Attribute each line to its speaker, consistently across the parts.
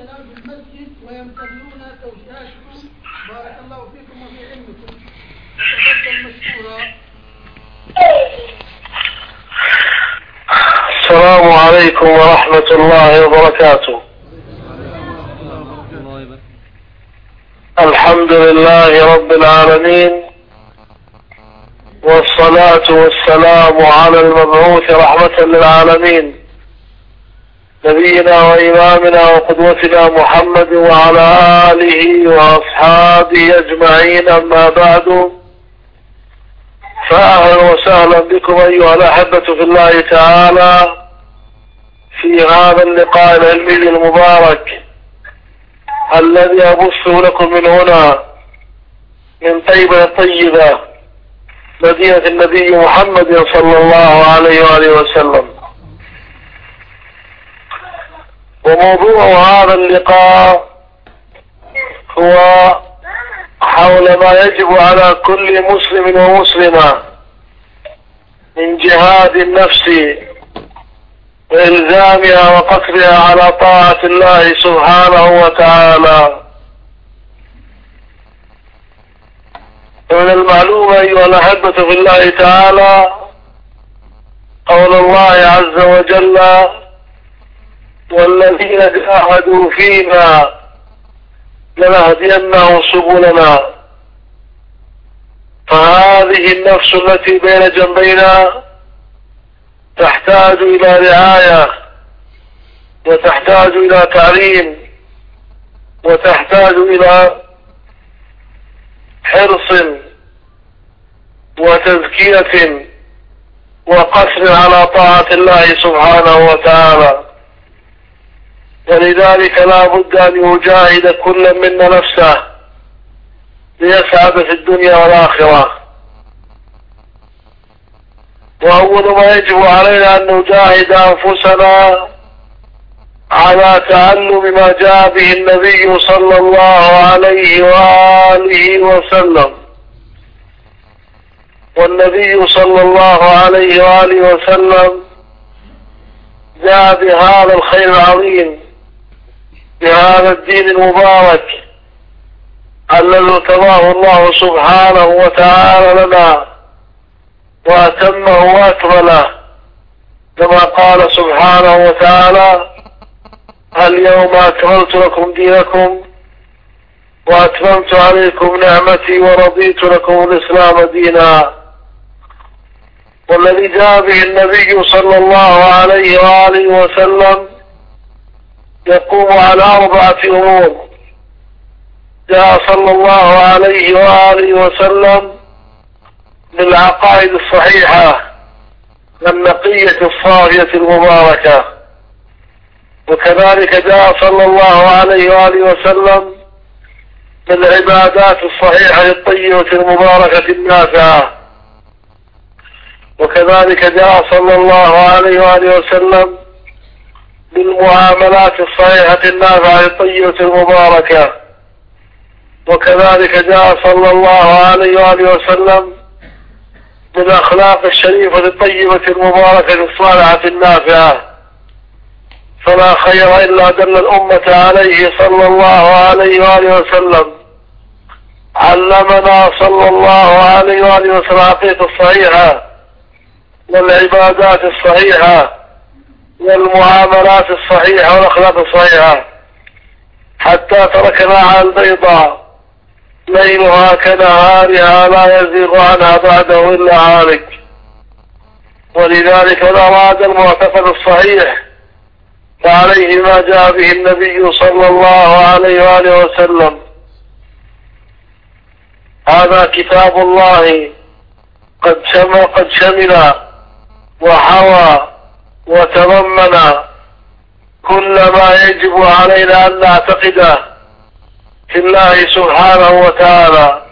Speaker 1: الآن في المسجد ويمتثلون توجيهاتكم بارك الله فيكم وفي علمكم. تفضل مشكورا.
Speaker 2: السلام عليكم ورحمة الله وبركاته. الحمد لله رب العالمين والصلاة والسلام على المبعوث رحمة للعالمين. نبينا وإمامنا وقدوتنا محمد وعلى آله وأصحابه أجمعين أما بعد. فأهلا وسهلا بكم أيها الأحبة في الله تعالى في هذا اللقاء العلمي المبارك الذي أبثه لكم من هنا من طيبة الطيبة مدينة النبي محمد صلى الله عليه وآله وسلم. وموضوع هذا اللقاء هو حول ما يجب على كل مسلم ومسلمة من جهاد النفس وإلزامها وقصرها على طاعة الله سبحانه وتعالى. ومن المعلوم أيها الأحبة في الله تعالى قول الله عز وجل والذين جاهدوا فينا لنهدينهم سبلنا. فهذه النفس التي بين جنبينا تحتاج إلى رعاية وتحتاج إلى تعليم وتحتاج إلى حرص وتزكية وقصر على طاعة الله سبحانه وتعالى. ولذلك لا بد أن يجاهد كل منا نفسه ليسعد في الدنيا والآخرة. وأول ما يجب علينا أن نجاهد أنفسنا على تعلم ما جاء به النبي صلى الله عليه وآله وسلم. والنبي صلى الله عليه وآله وسلم جاء بهذا الخير العظيم. بهذا الدين المبارك الذي ارتضاه الله سبحانه وتعالى لنا وأتمه وأكمله. كما قال سبحانه وتعالى اليوم أكملت لكم دينكم وأتممت عليكم نعمتي ورضيت لكم الإسلام دينا. والذي جاء به النبي صلى الله عليه وآله وسلم يقوم على أربعة أمور جاء صلى الله عليه وآله وسلم بالعقائد الصحيحة النقية الصافية المباركة. وكذلك جاء صلى الله عليه وآله وسلم بالعبادات الصحيحة الطيبة المباركة النافعة. وكذلك جاء صلى الله عليه وآله وسلم بالمعاملات الصحيحة النافعة الطيبة المباركة. وكذلك جاء صلى الله عليه وآله وسلم بالأخلاق الشريفة الطيبة المباركة الصالحة النافعة. فلا خير إلا دل الأمة عليه صلى الله عليه وآله وسلم. علمنا صلى الله عليه وآله وسلم العقيدة الصحيحة والعبادات الصحيحة. والمعاملات الصحيحة والأخلاق الصحيحة. حتى تركنا على البيضاء ليلها كنهارها لا يزيغ عنها بعده إلا هالك. ولذلك أراد المعتقد الصحيح فعليه ما جاء به النبي صلى الله عليه وآله وسلم. هذا كتاب الله. قد شمل, قد شمل وحوى وتضمن كل ما يجب علينا أن نعتقده في الله سبحانه وتعالى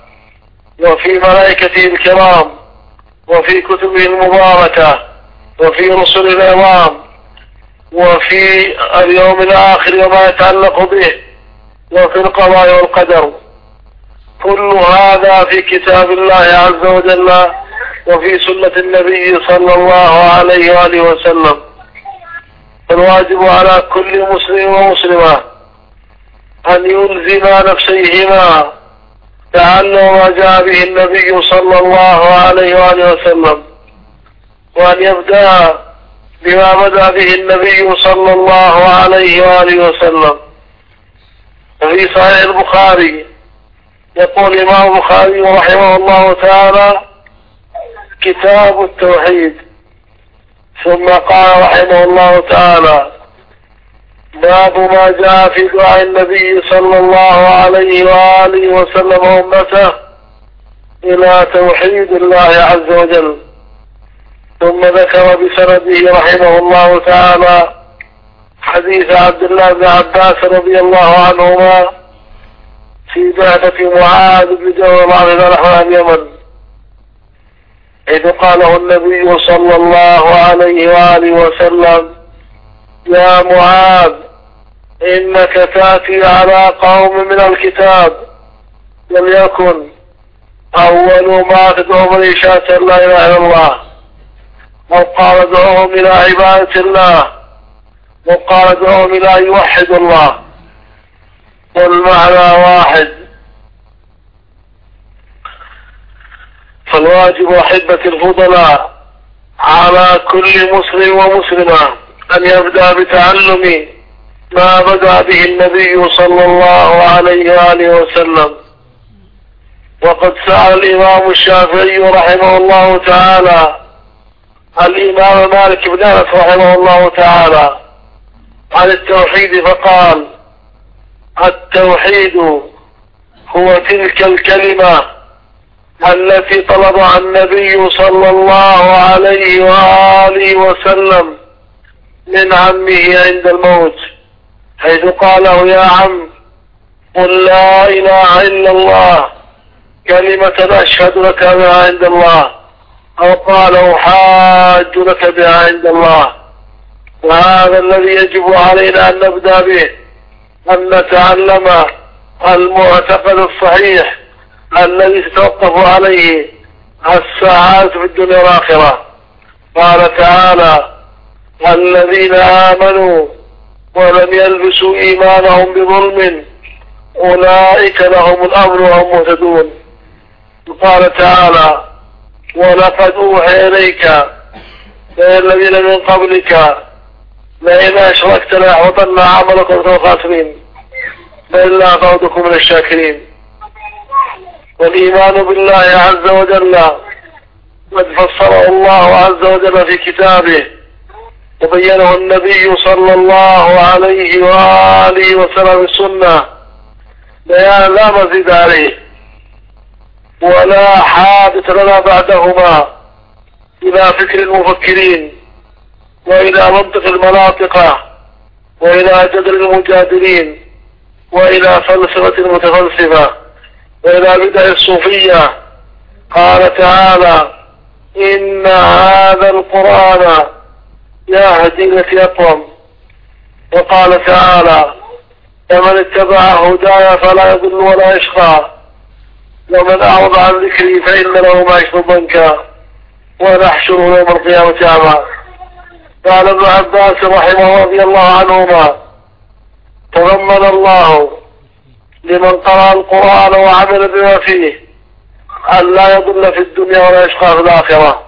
Speaker 2: وفي ملائكته الكرام وفي كتبه المباركة وفي رسل العظام وفي اليوم الآخر وما يتعلق به وفي القضاء والقدر. كل هذا في كتاب الله عز وجل وفي سنة النبي صلى الله عليه وآله وسلم. فالواجب على كل مسلم ومسلمة أن يلزم نفسيهما تعلم ما جاء به النبي صلى الله عليه وآله وسلم وأن يبدأ بما بدأ به النبي صلى الله عليه وآله وسلم. وفي صحيح البخاري يقول الإمام البخاري رحمه الله تعالى كتاب التوحيد ثم قال رحمه الله تعالى باب ما جاء في دعاء النبي صلى الله عليه وآله وسلم أمته إلى توحيد الله عز وجل. ثم ذكر بسنده رحمه الله تعالى حديث عبد الله بن عباس رضي الله عنهما في بعثة معاذ بن جبل نحو اليمن. إذ قاله النبي صلى الله عليه وآله وسلم يا معاذ إنك تأتي على قوم من الكتاب لم يكن أول ما تدعوهم لإشاءة لا إله إلا الله وقال ادعوهم إلى عبادة الله وقال ادعوهم إلى أن يوحدوا الله. والمعنى واحد. فالواجب أحبة الفضلاء على كل مسلم ومسلمة أن يبدأ بتعلم ما بدأ به النبي صلى الله عليه وآله وسلم. وقد سأل الإمام الشافعي رحمه الله تعالى الإمام مالك بن أنس رحمه الله تعالى عن التوحيد فقال التوحيد هو تلك الكلمة التي طلبها النبي صلى الله عليه وآله وسلم من عمه عند الموت حيث قال له يا عم قل لا إله إلا الله كلمة أشهد لك بها عند الله أو قال أحاج لك بها عند الله وهذا الذي يجب علينا أن نبدأ به أن نتعلم المعتقد الصحيح الذي تتوقف عليه السعادة في الدنيا والآخرة. قال تعالى الذين آمنوا ولم يلبسوا إيمانهم بظلم أولئك لهم الأمر وهم مهتدون. قال تعالى ولقد أوحي إليك الذين من قبلك لئن أشركت ليحبطن عملك وأنتم الخاسرين. فإلا أخذتكم من الشاكرين. والإيمان بالله عز وجل قد فسره الله عز وجل في كتابه وبينه النبي صلى الله عليه وآله وسلم السنة بيان لا مزيد عليه ولا حادث لنا بعدهما إلى فكر المفكرين وإلى منطق المناطق وإلى جدل المجادلين وإلى فلسفة المتفلسفة وإلى بدع الصوفية قال تعالى إن هذا القرآن يهدي التي أقوم وقال تعالى ومن اتبع هدايا فلا يضل ولا يشقى. ومن أعرض عن ذكري فإن له معيشة ضنكا ونحشره يوم القيامة أعمى. قال ابن عباس رحمه رضي الله عنهما تضمن الله لمن قرأ القرآن وعمل بما فيه أن لا يضل في الدنيا ولا يشقى في الآخرة.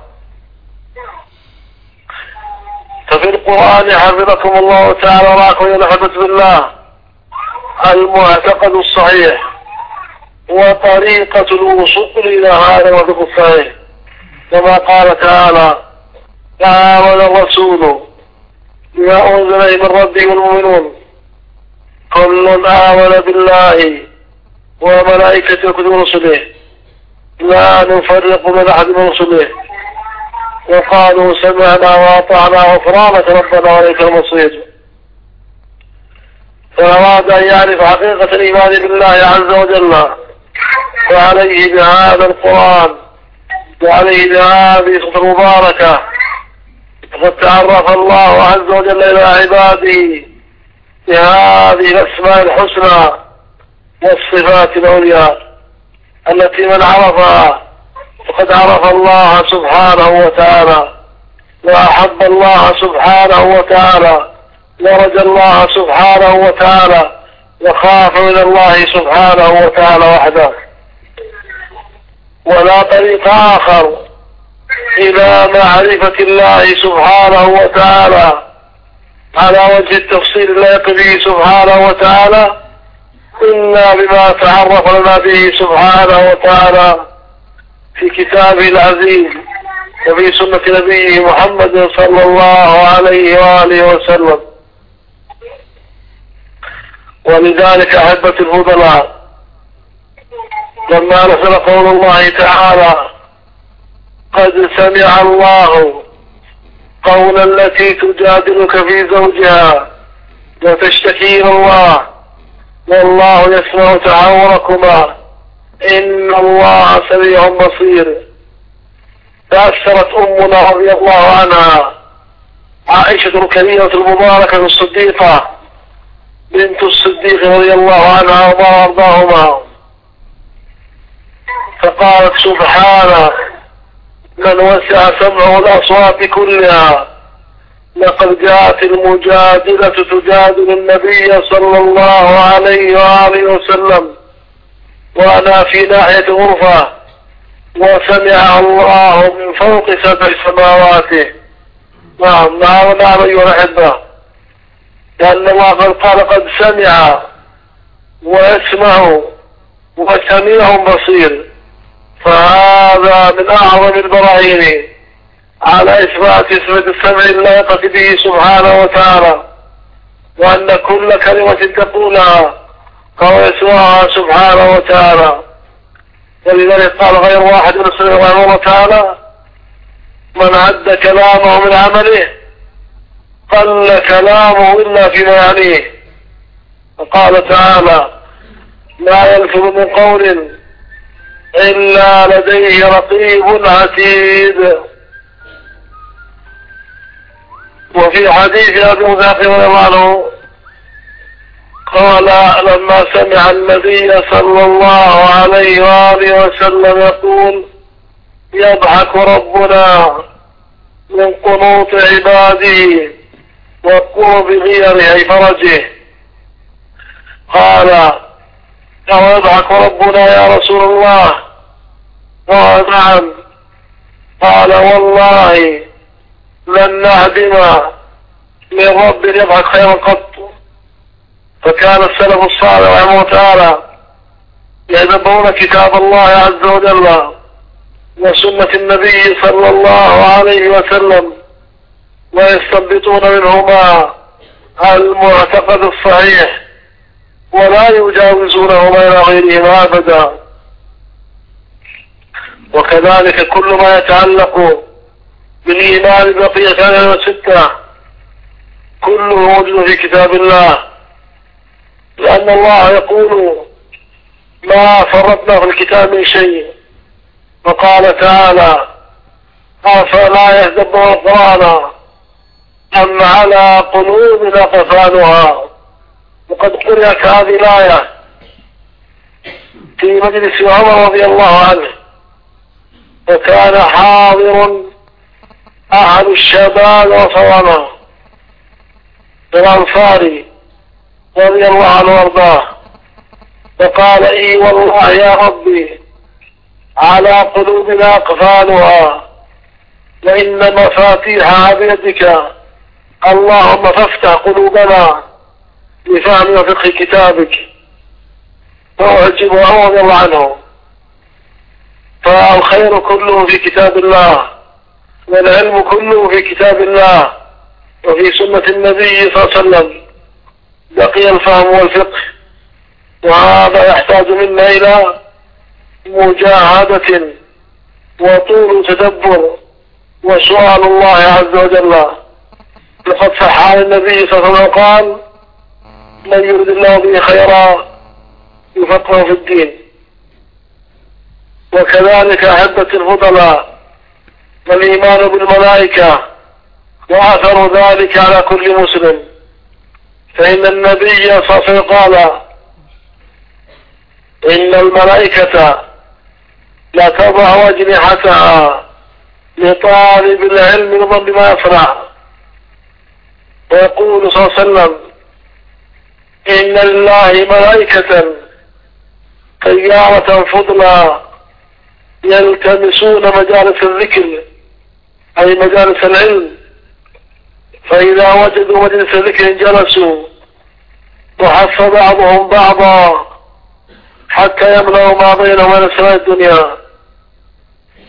Speaker 2: ففي القرآن حفظكم الله تعالى وراكم حفظ بالله المعتقد الصحيح وطريقة الوصول إلى هذا الوصف الصحيح. كما قال تعالى آمن الرسول بما أنزل من ربه والمؤمنون كل آمن بالله وملائكته وكتب رسله. لا نفرق بين أحد من رسله. وقالوا سمعنا وأطعنا غفرانك ربنا وإليك المصير. فأراد أن يعرف حقيقة الإيمان بالله عز وجل. وعليه بهذا القرآن وعليه بهذه الصفة المباركة. فقد تعرف الله عز وجل إلى عباده. بهذه الأسماء الحسنى والصفات العليا التي من عرفها فقد عرف الله سبحانه وتعالى. وأحب الله سبحانه وتعالى ورجى الله سبحانه وتعالى وخاف من الله سبحانه وتعالى وحده. ولا طريق آخر إلى معرفة الله سبحانه وتعالى. على وجه التفصيل اللائق به سبحانه وتعالى إلا بما تعرف لنا به سبحانه وتعالى في كتابه العزيز وفي سنة نبيه محمد صلى الله عليه وآله وسلم. ولذلك أحبة الفضلاء لما نزل قول الله تعالى قد سمع الله قول التي تجادلك في زوجها. وتشتكي إلى الله. والله يسمع تعاوركما إن الله سميع بصير. تأثرت أمنا رضي الله عنها. عائشة الكريمة المباركة الصديقة. بنت الصديق رضي الله عنها وما أرضاهما فقالت سبحانه من وسع سمعه الأصوات كلها. لقد جاءت المجادلة تجادل النبي صلى الله عليه وآله وسلم. وأنا في ناحية غرفة وسمع الله من فوق سبع سماوات. نعم نعم نعم أيها الأحبة. لأن الله قد قال قد سمع ويسمع وسميع بصير. فهذا من أعظم البراهين على إثبات اسمة السمع اللائقة به سبحانه وتعالى وأن كل كلمة تقولها فهو يسمعها سبحانه وتعالى. ولذلك قال غير واحد من رحمه الله تعالى من عد كلامه من عمله قل كلامه إلا فيما يعنيه وقال تعالى لا يلفظ من قول إلا لديه رقيب عتيد. وفي حديث أبي ذاق رضي الله عنه قال لما سمع النبي صلى الله عليه وآله وسلم يقول يضحك ربنا من قنوط عباده وقرب غيره فرجه قال أو يضحك ربنا يا رسول الله؟ قال نعم. قال والله لن نهدم من رب يضحك خيرا قط. فكان السلف الصالح رحمه تعالى يدبرون كتاب الله عز وجل وسنة النبي صلى الله عليه وسلم ويستنبطون منهما المعتقد الصحيح ولا يجاوزونهما إلى غيرهما أبدا. وكذلك كل ما يتعلق بالإيمان بقية وستة. كله موجود في كتاب الله. لأن الله يقول ما فرطنا في الكتاب من شيء. وقال تعالى أفلا يهدبون القرآن أم على قلوب قفالها وقد قرأت هذه الآية في مجلس عمر رضي الله عنه. وكان حاضر أحد الشباب وصوامه الأنصاري رضي الله عنه وأرضاه. فقال إي والله يا ربي على قلوبنا أقفالها وإن مفاتيحها بيدك اللهم فافتح قلوبنا لفهم وفقه كتابك. فأعجب رضي الله عنه. فالخير كله في كتاب الله والعلم كله في كتاب الله وفي سنة النبي صلى الله عليه وسلم. بقي الفهم والفقه. وهذا يحتاج منا إلى مجاهدة وطول تدبر وسؤال الله عز وجل. لقد صح عن النبي صلى الله عليه وسلم قال من يرد الله به خيرا يفقه في الدين. وكذلك أحبة الفضلاء والإيمان بالملائكة وأثر ذلك على كل مسلم. فإن النبي صلى الله عليه وسلم قال إن الملائكة لا تضع أجنحتها لطالب العلم رضا بما يصنع ويقول صلى الله عليه وسلم إن لله ملائكة طيارة فضلى يلتمسون مجالس الذكر أي مجالس العلم. فإذا وجدوا مجلس ذكر جلسوا وحف بعضهم بعضا حتى يملأوا ما بينهم من سماء الدنيا.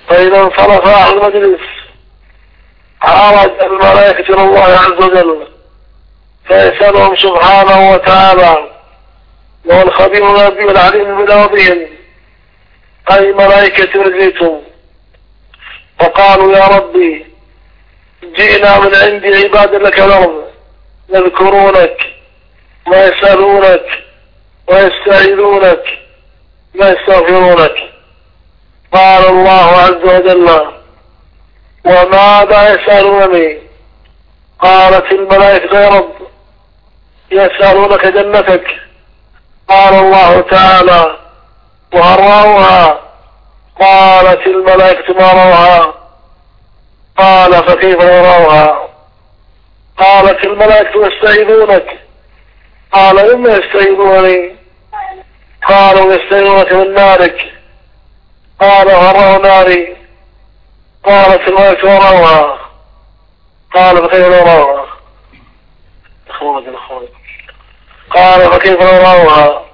Speaker 2: فإذا انصرف أهل المجلس عرج الملائكة إلى الله عز وجل فيسألهم سبحانه وتعالى وهو الخبير النبي العليم بذنوبهم أي ملائكة رزيتم وقالوا يا ربي جئنا من عند عباد لك الأرض يذكرونك ويسألونك ويستعيذونك ويستغفرونك. قال الله عز وجل وماذا يسألونني؟ قالت الملائكة يا رب يسألونك جنتك. قال الله تعالى وهل رأوها قالت الملائكة ما رأوها قال فكيف يروها قالت الملائكة يستعيذونك. قال إما يستعيذونني قالوا يستعيذونك من نارك. قال هروا ناري. قالت الملائكة وروها قال فكيف يروها قال فكيف يروها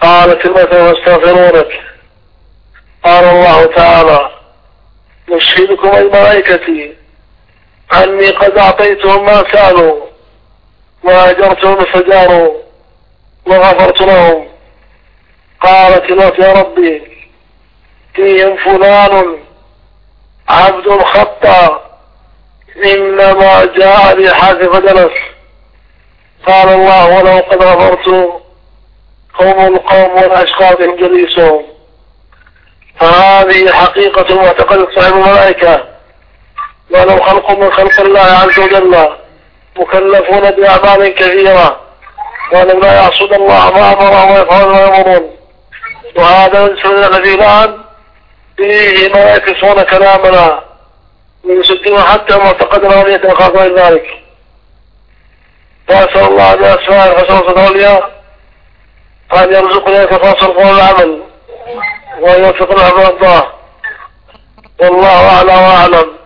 Speaker 2: قالت الملائكة يستغفرونك قال الله تعالى نشهدكم أي ملائكتي أني قد أعطيتهم ما سألوا وأجرتهم فجاروا وغفرت لهم. قالت الوقت يا ربي فيهم فلان عبد خطى إنما جاء لي حاجة فجلس. قال الله ولو قد غفرت هم القوم والأشقى بهم جليسهم فهذه حقيقة معتقد صاحب الملائكة. ولو خلق من خلق الله عز وجل مكلفون بأعمال كثيرة. ولم لا يعصون الله ما أمرهم ويفعلون ما يأمرون. وهذا الإنسان الذي الآن فيه ما يكسون كلامنا. ويصدقون حتى معتقدنا ولية غير ذلك. فأسأل الله بأسماء الحسنة الأولياء أن يرزقنا إخلاص القول والعمل ويوفقنا من الله. والله أعلى وأعلم.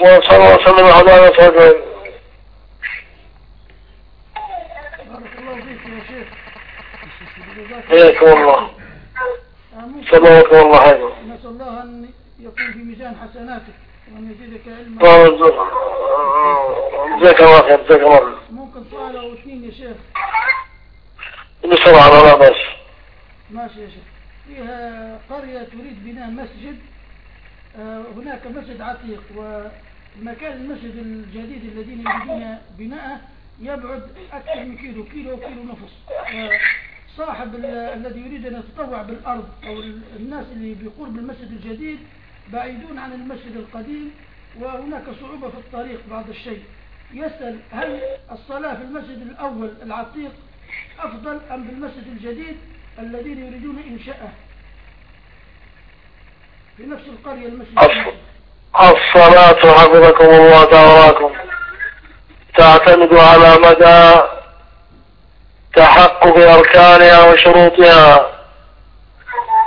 Speaker 2: وصلى الله وسلم على وصحبه
Speaker 1: بارك الله. فيك يا شيخ
Speaker 2: حياكم الله
Speaker 1: آه، ممكن
Speaker 2: سلامكم الله خير
Speaker 1: نسأل الله أن يكون في ميزان حسناتك وأن يزيدك علما.
Speaker 2: جزاك الله خير جزاك الله خير.
Speaker 1: ممكن سؤال أو اثنين يا شيخ.
Speaker 2: بسرعة لا بس.
Speaker 1: ماشي يا شيخ. فيها قرية تريد بناء مسجد آه، هناك مسجد عتيق ومكان المسجد الجديد الذين يريدون بناءه يبعد أكثر من كيلو كيلو وكيلو نصف آه، صاحب ال- الذي يريد أن يتطوع بالأرض أو ال- الناس اللي بقرب المسجد الجديد بعيدون عن المسجد القديم وهناك صعوبة في الطريق بعض الشيء. يسأل هل الصلاة في المسجد الأول العتيق أفضل أم بالمسجد الجديد الذين يريدون إنشاءه؟ في نفس القرية المسجد
Speaker 2: الص- الصلاة حفظكم الله تعالىكم تعتمد على مدى تحقق أركانها وشروطها.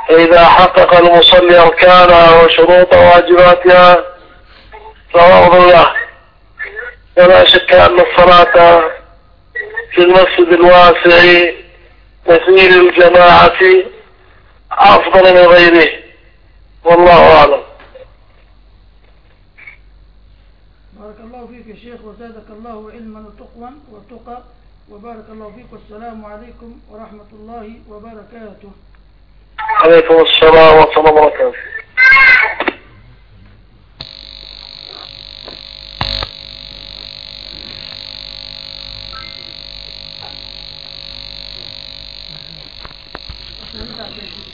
Speaker 2: فإذا حقق المصلي أركانها وشروط واجباتها فهو أفضل له. ولا شك أن الصلاة في المسجد الواسع مثير الجماعة أفضل من غيره. والله أعلم.
Speaker 1: بارك الله فيك يا شيخ وزادك الله علما وتقوى وتقى. وبارك الله فيك والسلام عليكم ورحمة الله وبركاته.
Speaker 2: عليكم السلام ورحمة الله وبركاته.
Speaker 1: Thank you.